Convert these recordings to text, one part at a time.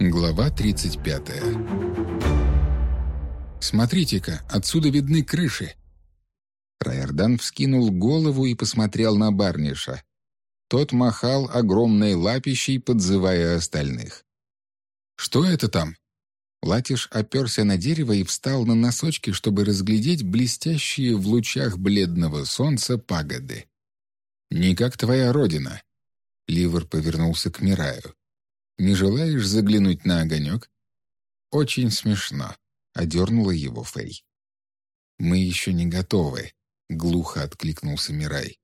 Глава 35 «Смотрите-ка, отсюда видны крыши!» Райордан вскинул голову и посмотрел на Барниша. Тот махал огромной лапищей, подзывая остальных. «Что это там?» Латиш оперся на дерево и встал на носочки, чтобы разглядеть блестящие в лучах бледного солнца пагоды. «Не как твоя родина». Ливер повернулся к Мираю. «Не желаешь заглянуть на огонек?» «Очень смешно», — одернула его Фэй. «Мы еще не готовы», — глухо откликнулся Мирай.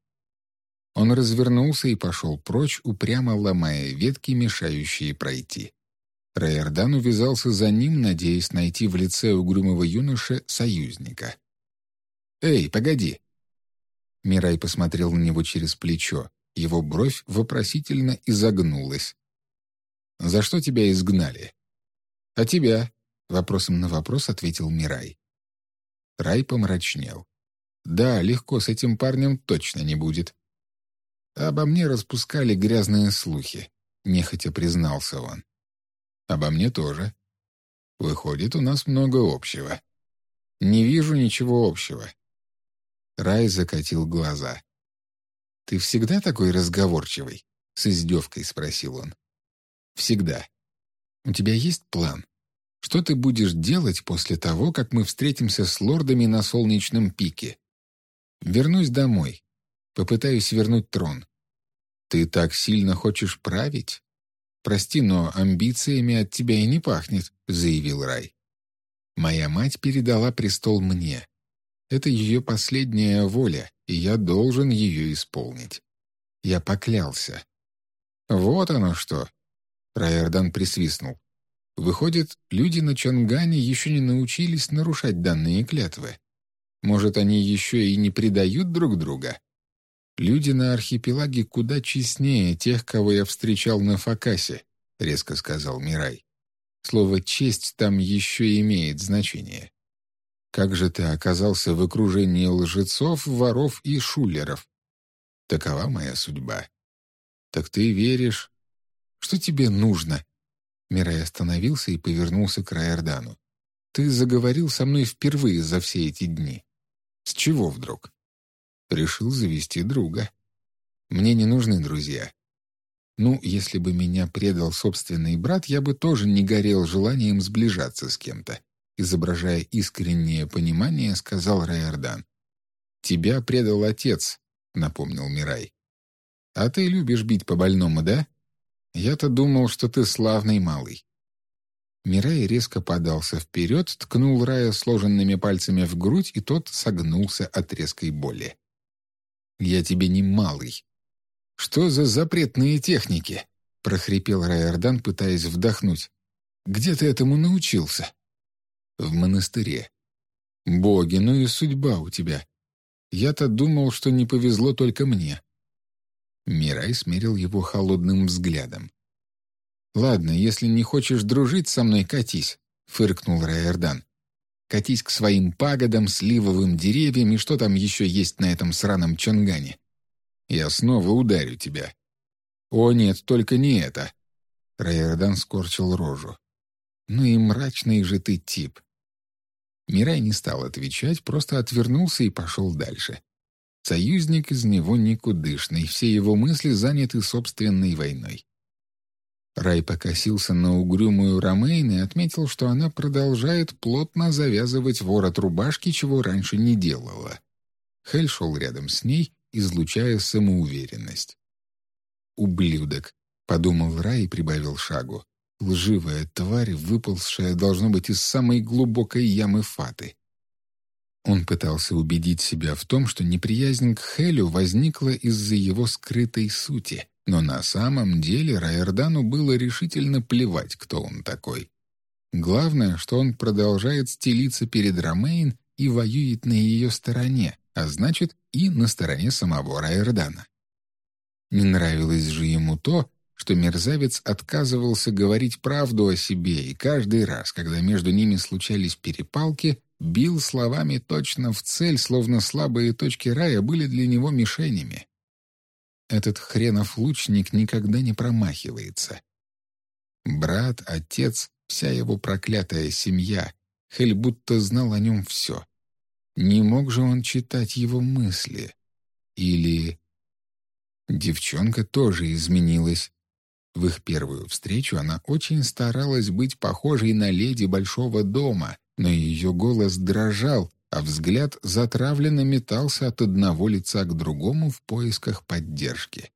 Он развернулся и пошел прочь, упрямо ломая ветки, мешающие пройти. Райордан увязался за ним, надеясь найти в лице угрюмого юноши союзника. «Эй, погоди!» Мирай посмотрел на него через плечо. Его бровь вопросительно изогнулась. «За что тебя изгнали?» «А тебя?» — вопросом на вопрос ответил Мирай. Рай помрачнел. «Да, легко с этим парнем точно не будет». «Обо мне распускали грязные слухи», — нехотя признался он. «Обо мне тоже. Выходит, у нас много общего». «Не вижу ничего общего. Рай закатил глаза. «Ты всегда такой разговорчивый?» — с издевкой спросил он. «Всегда. У тебя есть план? Что ты будешь делать после того, как мы встретимся с лордами на солнечном пике? Вернусь домой. Попытаюсь вернуть трон. Ты так сильно хочешь править? Прости, но амбициями от тебя и не пахнет», — заявил Рай. «Моя мать передала престол мне. Это ее последняя воля, и я должен ее исполнить. Я поклялся. Вот оно что. Райердан присвистнул. Выходит, люди на Чонгане еще не научились нарушать данные клятвы. Может, они еще и не предают друг друга? Люди на архипелаге куда честнее тех, кого я встречал на Факасе, резко сказал Мирай. Слово «честь» там еще имеет значение. Как же ты оказался в окружении лжецов, воров и шулеров? Такова моя судьба. Так ты веришь? Что тебе нужно?» Мирай остановился и повернулся к Райордану. «Ты заговорил со мной впервые за все эти дни. С чего вдруг?» «Решил завести друга. Мне не нужны друзья. Ну, если бы меня предал собственный брат, я бы тоже не горел желанием сближаться с кем-то изображая искреннее понимание, сказал Райордан. «Тебя предал отец», — напомнил Мирай. «А ты любишь бить по больному, да? Я-то думал, что ты славный малый». Мирай резко подался вперед, ткнул Рая сложенными пальцами в грудь, и тот согнулся от резкой боли. «Я тебе не малый». «Что за запретные техники?» — прохрипел Райордан, пытаясь вдохнуть. «Где ты этому научился?» в монастыре. Боги, ну и судьба у тебя. Я-то думал, что не повезло только мне. Мирай смерил его холодным взглядом. «Ладно, если не хочешь дружить со мной, катись», — фыркнул Райердан. «Катись к своим пагодам, сливовым деревьям и что там еще есть на этом сраном Чонгане. Я снова ударю тебя». «О нет, только не это!» Райердан скорчил рожу. «Ну и мрачный же ты тип. Мирай не стал отвечать, просто отвернулся и пошел дальше. Союзник из него никудышный, все его мысли заняты собственной войной. Рай покосился на угрюмую Ромейн и отметил, что она продолжает плотно завязывать ворот рубашки, чего раньше не делала. Хель шел рядом с ней, излучая самоуверенность. «Ублюдок», — подумал Рай и прибавил шагу. Лживая тварь, выползшая, должно быть, из самой глубокой ямы Фаты. Он пытался убедить себя в том, что неприязнь к Хелю возникла из-за его скрытой сути, но на самом деле Райердану было решительно плевать, кто он такой. Главное, что он продолжает стелиться перед Ромейн и воюет на ее стороне, а значит, и на стороне самого Райердана. Не нравилось же ему то, что мерзавец отказывался говорить правду о себе, и каждый раз, когда между ними случались перепалки, бил словами точно в цель, словно слабые точки рая были для него мишенями. Этот хренов лучник никогда не промахивается. Брат, отец, вся его проклятая семья. Хель будто знал о нем все. Не мог же он читать его мысли? Или... Девчонка тоже изменилась. В их первую встречу она очень старалась быть похожей на леди большого дома, но ее голос дрожал, а взгляд затравленно метался от одного лица к другому в поисках поддержки.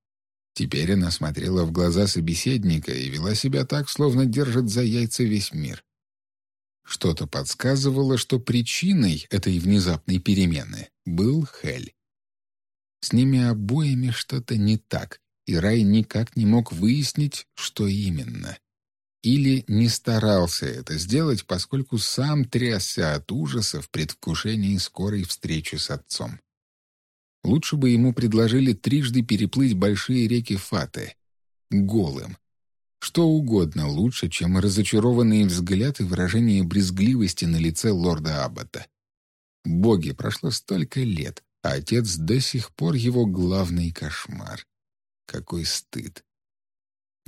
Теперь она смотрела в глаза собеседника и вела себя так, словно держит за яйца весь мир. Что-то подсказывало, что причиной этой внезапной перемены был Хель. С ними обоими что-то не так, и Рай никак не мог выяснить, что именно. Или не старался это сделать, поскольку сам трясся от ужаса в предвкушении скорой встречи с отцом. Лучше бы ему предложили трижды переплыть большие реки Фаты. Голым. Что угодно лучше, чем разочарованный взгляд и выражение брезгливости на лице лорда Аббата. Боги, прошло столько лет, а отец до сих пор его главный кошмар. Какой стыд.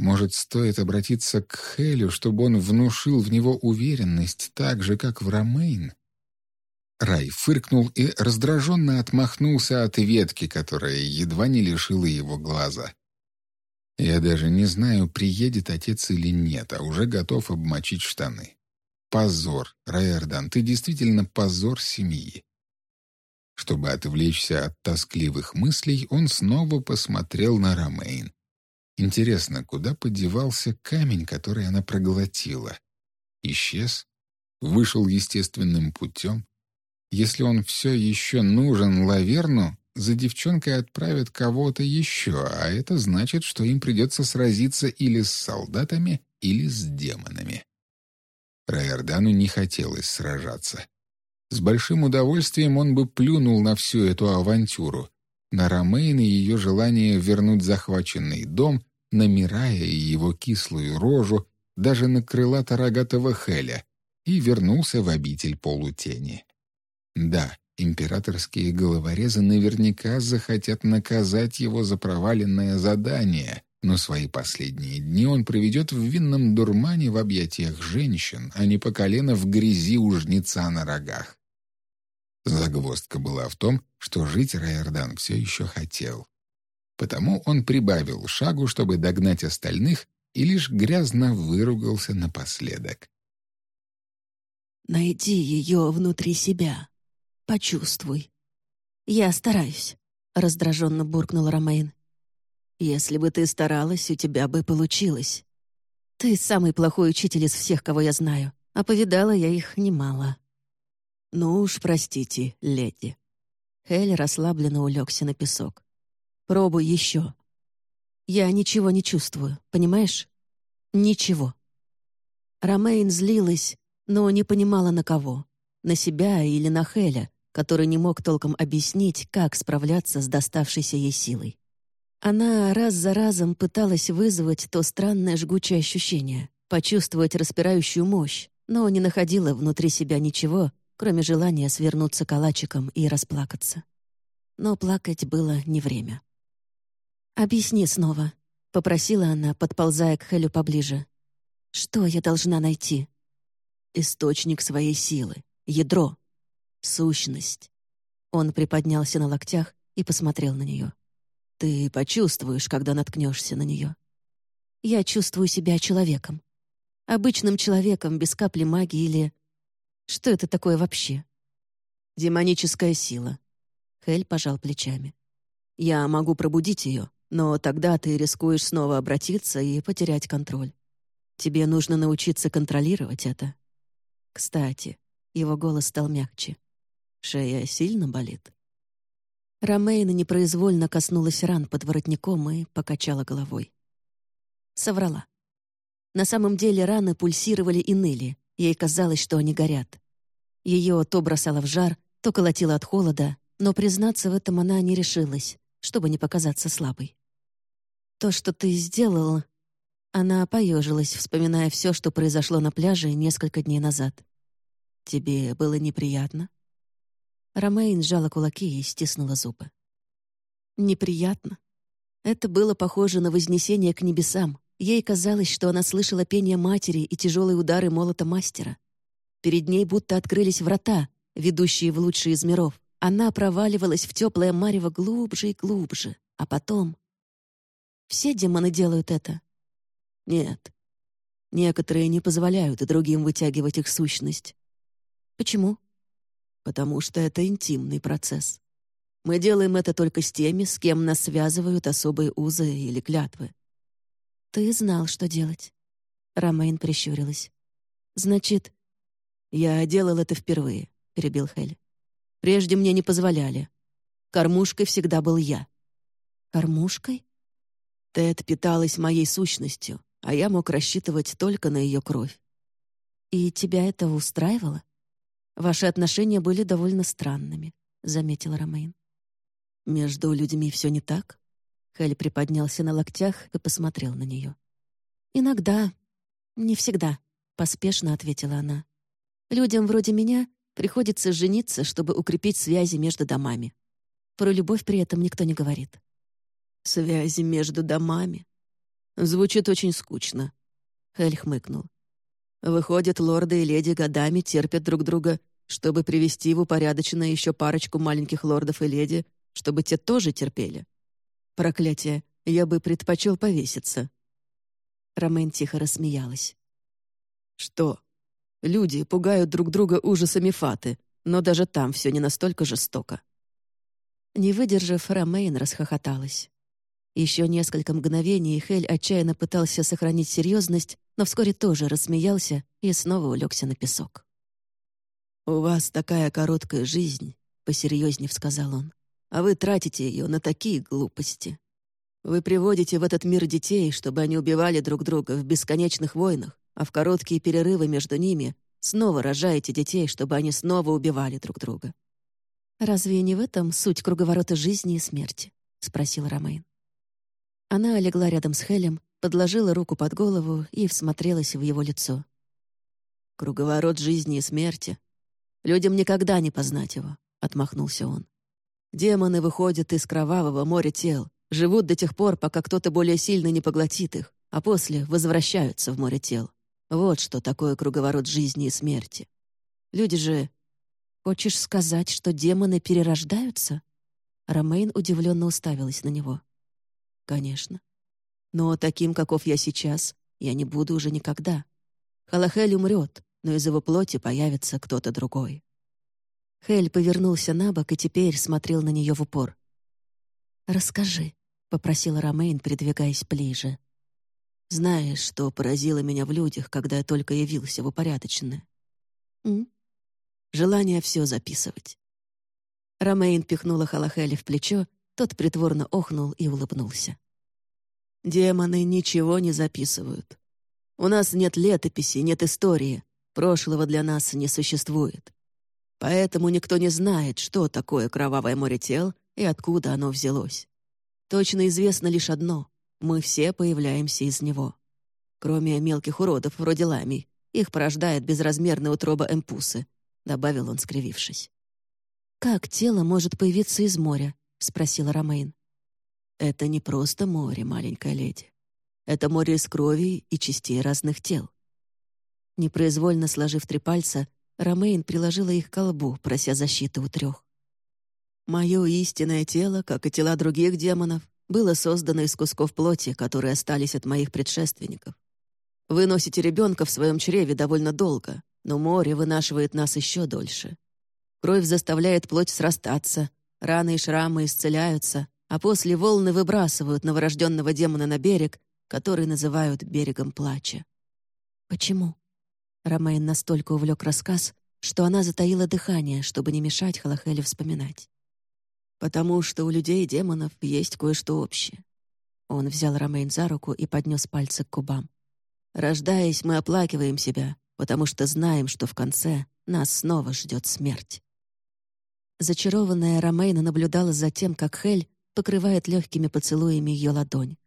Может, стоит обратиться к Хелю, чтобы он внушил в него уверенность так же, как в Ромейн? Рай фыркнул и раздраженно отмахнулся от ветки, которая едва не лишила его глаза. Я даже не знаю, приедет отец или нет, а уже готов обмочить штаны. Позор, Райердан, ты действительно позор семьи. Чтобы отвлечься от тоскливых мыслей, он снова посмотрел на Ромейн. Интересно, куда подевался камень, который она проглотила? Исчез? Вышел естественным путем? Если он все еще нужен Лаверну, за девчонкой отправят кого-то еще, а это значит, что им придется сразиться или с солдатами, или с демонами. Райордану не хотелось сражаться. С большим удовольствием он бы плюнул на всю эту авантюру, на Ромейн и ее желание вернуть захваченный дом, на Мирая и его кислую рожу, даже на крылато рогатого Хеля, и вернулся в обитель полутени. Да, императорские головорезы наверняка захотят наказать его за проваленное задание, но свои последние дни он проведет в винном дурмане в объятиях женщин, а не по колено в грязи у жнеца на рогах. Загвоздка была в том, что жить Райордан все еще хотел. Потому он прибавил шагу, чтобы догнать остальных, и лишь грязно выругался напоследок. «Найди ее внутри себя», Почувствуй. Я стараюсь, раздраженно буркнул Ромейн. Если бы ты старалась, у тебя бы получилось. Ты самый плохой учитель из всех, кого я знаю, а повидала я их немало. Ну уж простите, леди. Хель расслабленно улегся на песок. Пробуй еще. Я ничего не чувствую, понимаешь? Ничего. Ромейн злилась, но не понимала на кого. На себя или на Хеля, который не мог толком объяснить, как справляться с доставшейся ей силой. Она раз за разом пыталась вызвать то странное жгучее ощущение, почувствовать распирающую мощь, но не находила внутри себя ничего, кроме желания свернуться калачиком и расплакаться. Но плакать было не время. «Объясни снова», — попросила она, подползая к Хелю поближе. «Что я должна найти?» «Источник своей силы, ядро», Сущность. Он приподнялся на локтях и посмотрел на нее. Ты почувствуешь, когда наткнешься на нее. Я чувствую себя человеком. Обычным человеком, без капли магии или... Что это такое вообще? Демоническая сила. Хель пожал плечами. Я могу пробудить ее, но тогда ты рискуешь снова обратиться и потерять контроль. Тебе нужно научиться контролировать это. Кстати, его голос стал мягче. Шея сильно болит?» Ромейна непроизвольно коснулась ран под воротником и покачала головой. Соврала. На самом деле раны пульсировали и ныли, ей казалось, что они горят. Ее то бросало в жар, то колотило от холода, но признаться в этом она не решилась, чтобы не показаться слабой. «То, что ты сделал...» Она поежилась, вспоминая все, что произошло на пляже несколько дней назад. «Тебе было неприятно?» Ромейн сжала кулаки и стиснула зубы. «Неприятно. Это было похоже на вознесение к небесам, Ей казалось, что она слышала пение матери и тяжелые удары молота мастера. Перед ней будто открылись врата, ведущие в лучший из миров. Она проваливалась в теплое марево глубже и глубже, а потом... Все демоны делают это? Нет. Некоторые не позволяют другим вытягивать их сущность. Почему? Потому что это интимный процесс. Мы делаем это только с теми, с кем нас связывают особые узы или клятвы. Ты знал, что делать. Ромейн прищурилась. Значит, я делал это впервые, перебил Хель. Прежде мне не позволяли. Кормушкой всегда был я. Кормушкой? Тед питалась моей сущностью, а я мог рассчитывать только на ее кровь. И тебя это устраивало? Ваши отношения были довольно странными, заметил Ромейн. «Между людьми все не так?» Хель приподнялся на локтях и посмотрел на нее. «Иногда. Не всегда», — поспешно ответила она. «Людям вроде меня приходится жениться, чтобы укрепить связи между домами. Про любовь при этом никто не говорит». «Связи между домами?» Звучит очень скучно. Хель хмыкнул. Выходит, лорды и леди годами терпят друг друга, чтобы привести в упорядоченное еще парочку маленьких лордов и леди, чтобы те тоже терпели. Проклятие, я бы предпочел повеситься. Ромен тихо рассмеялась. Что? Люди пугают друг друга ужасами фаты, но даже там все не настолько жестоко. Не выдержав, Ромейн расхохоталась. Еще несколько мгновений Хель отчаянно пытался сохранить серьезность, но вскоре тоже рассмеялся и снова улегся на песок. «У вас такая короткая жизнь», — посерьезнее сказал он а вы тратите ее на такие глупости. Вы приводите в этот мир детей, чтобы они убивали друг друга в бесконечных войнах, а в короткие перерывы между ними снова рожаете детей, чтобы они снова убивали друг друга. «Разве не в этом суть круговорота жизни и смерти?» — спросил Ромейн. Она легла рядом с Хелем, подложила руку под голову и всмотрелась в его лицо. «Круговорот жизни и смерти. Людям никогда не познать его», — отмахнулся он. Демоны выходят из кровавого моря тел, живут до тех пор, пока кто-то более сильный не поглотит их, а после возвращаются в море тел. Вот что такое круговорот жизни и смерти. Люди же... Хочешь сказать, что демоны перерождаются? Ромейн удивленно уставилась на него. Конечно. Но таким, каков я сейчас, я не буду уже никогда. Халахель умрет, но из его плоти появится кто-то другой. Хель повернулся на бок и теперь смотрел на нее в упор. «Расскажи», — попросила Ромейн, придвигаясь ближе. «Знаешь, что поразило меня в людях, когда я только явился в упорядоченное?» «М?» «Желание все записывать». Ромейн пихнула Халахеля в плечо, тот притворно охнул и улыбнулся. «Демоны ничего не записывают. У нас нет летописи, нет истории, прошлого для нас не существует. Поэтому никто не знает, что такое кровавое море тел и откуда оно взялось. Точно известно лишь одно — мы все появляемся из него. Кроме мелких уродов вроде лами, их порождает безразмерная утроба эмпусы, — добавил он, скривившись. «Как тело может появиться из моря?» — спросила Ромейн. «Это не просто море, маленькая леди. Это море из крови и частей разных тел». Непроизвольно сложив три пальца, Ромейн приложила их к колбу, прося защиты у трех. «Мое истинное тело, как и тела других демонов, было создано из кусков плоти, которые остались от моих предшественников. Вы носите ребенка в своем чреве довольно долго, но море вынашивает нас еще дольше. Кровь заставляет плоть срастаться, раны и шрамы исцеляются, а после волны выбрасывают новорожденного демона на берег, который называют берегом плача. Почему? Ромейн настолько увлек рассказ, что она затаила дыхание, чтобы не мешать Халахелю вспоминать. «Потому что у людей и демонов есть кое-что общее». Он взял Ромейн за руку и поднес пальцы к губам. «Рождаясь, мы оплакиваем себя, потому что знаем, что в конце нас снова ждет смерть». Зачарованная Ромейна наблюдала за тем, как Хель покрывает легкими поцелуями ее ладонь.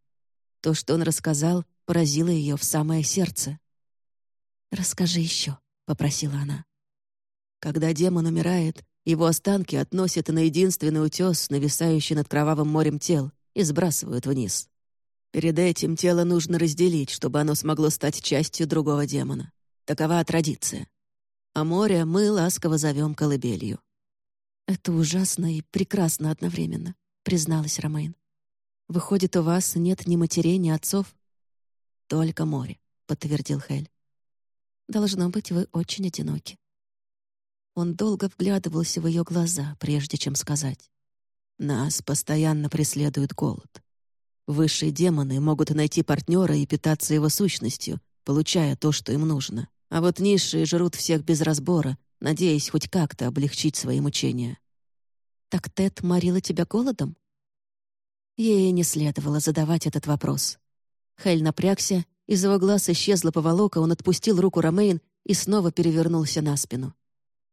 То, что он рассказал, поразило ее в самое сердце. «Расскажи еще», — попросила она. Когда демон умирает, его останки относят на единственный утес, нависающий над кровавым морем тел, и сбрасывают вниз. Перед этим тело нужно разделить, чтобы оно смогло стать частью другого демона. Такова традиция. А море мы ласково зовем колыбелью. «Это ужасно и прекрасно одновременно», — призналась Ромейн. «Выходит, у вас нет ни матерей, ни отцов?» «Только море», — подтвердил Хель. «Должно быть, вы очень одиноки». Он долго вглядывался в ее глаза, прежде чем сказать. «Нас постоянно преследует голод. Высшие демоны могут найти партнера и питаться его сущностью, получая то, что им нужно. А вот низшие жрут всех без разбора, надеясь хоть как-то облегчить свои мучения. «Так Тед морила тебя голодом?» Ей не следовало задавать этот вопрос. Хель напрягся, из его глаз исчезла поволока, он отпустил руку Ромейн и снова перевернулся на спину.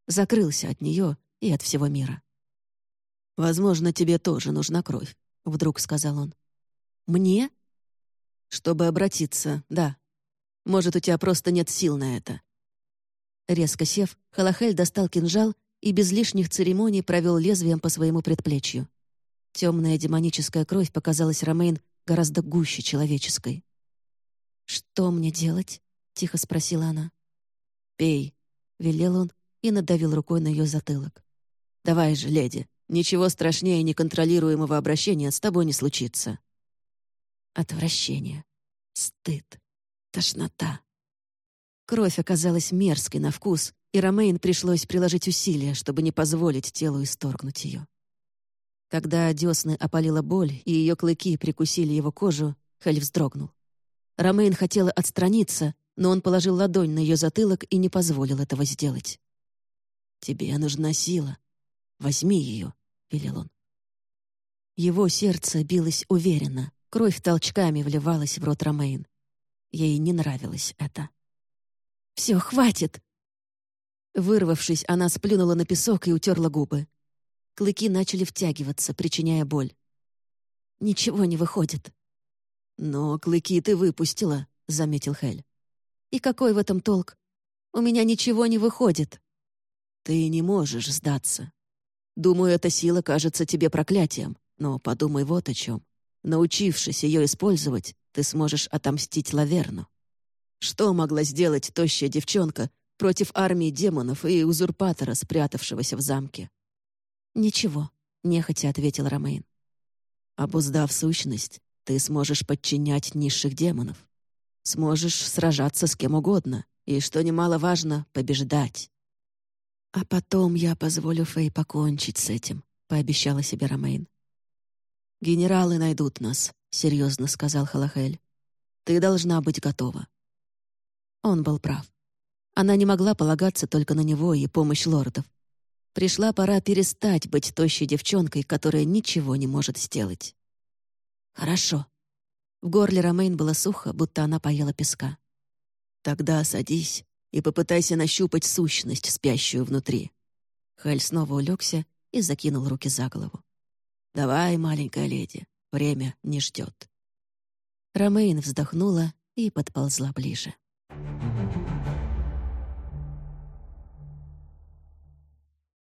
Закрылся от нее и от всего мира. «Возможно, тебе тоже нужна кровь», — вдруг сказал он. «Мне?» «Чтобы обратиться, да. Может, у тебя просто нет сил на это». Резко сев, Халахель достал кинжал и без лишних церемоний провел лезвием по своему предплечью. Темная демоническая кровь показалась Ромейн гораздо гуще человеческой. «Что мне делать?» — тихо спросила она. «Пей», — велел он и надавил рукой на ее затылок. «Давай же, леди, ничего страшнее неконтролируемого обращения с тобой не случится». Отвращение, стыд, тошнота. Кровь оказалась мерзкой на вкус, и Ромейн пришлось приложить усилия, чтобы не позволить телу исторгнуть ее. Когда десны опалила боль, и ее клыки прикусили его кожу, Хель вздрогнул. Ромейн хотела отстраниться, но он положил ладонь на ее затылок и не позволил этого сделать. «Тебе нужна сила. Возьми ее», — велел он. Его сердце билось уверенно, кровь толчками вливалась в рот Ромейн. Ей не нравилось это. «Все, хватит!» Вырвавшись, она сплюнула на песок и утерла губы. Клыки начали втягиваться, причиняя боль. «Ничего не выходит». «Но клыки ты выпустила», — заметил Хель. «И какой в этом толк? У меня ничего не выходит». «Ты не можешь сдаться. Думаю, эта сила кажется тебе проклятием, но подумай вот о чем. Научившись ее использовать, ты сможешь отомстить Лаверну. Что могла сделать тощая девчонка против армии демонов и узурпатора, спрятавшегося в замке? «Ничего», — нехотя ответил Ромейн. «Обуздав сущность, ты сможешь подчинять низших демонов. Сможешь сражаться с кем угодно и, что немаловажно, побеждать. А потом я позволю Фэй покончить с этим», — пообещала себе Ромейн. «Генералы найдут нас», — серьезно сказал Халахель. «Ты должна быть готова». Он был прав. Она не могла полагаться только на него и помощь лордов. Пришла пора перестать быть тощей девчонкой, которая ничего не может сделать. «Хорошо». В горле Ромейн было сухо, будто она поела песка. «Тогда садись и попытайся нащупать сущность, спящую внутри». Хель снова улегся и закинул руки за голову. «Давай, маленькая леди, время не ждет». Ромейн вздохнула и подползла ближе.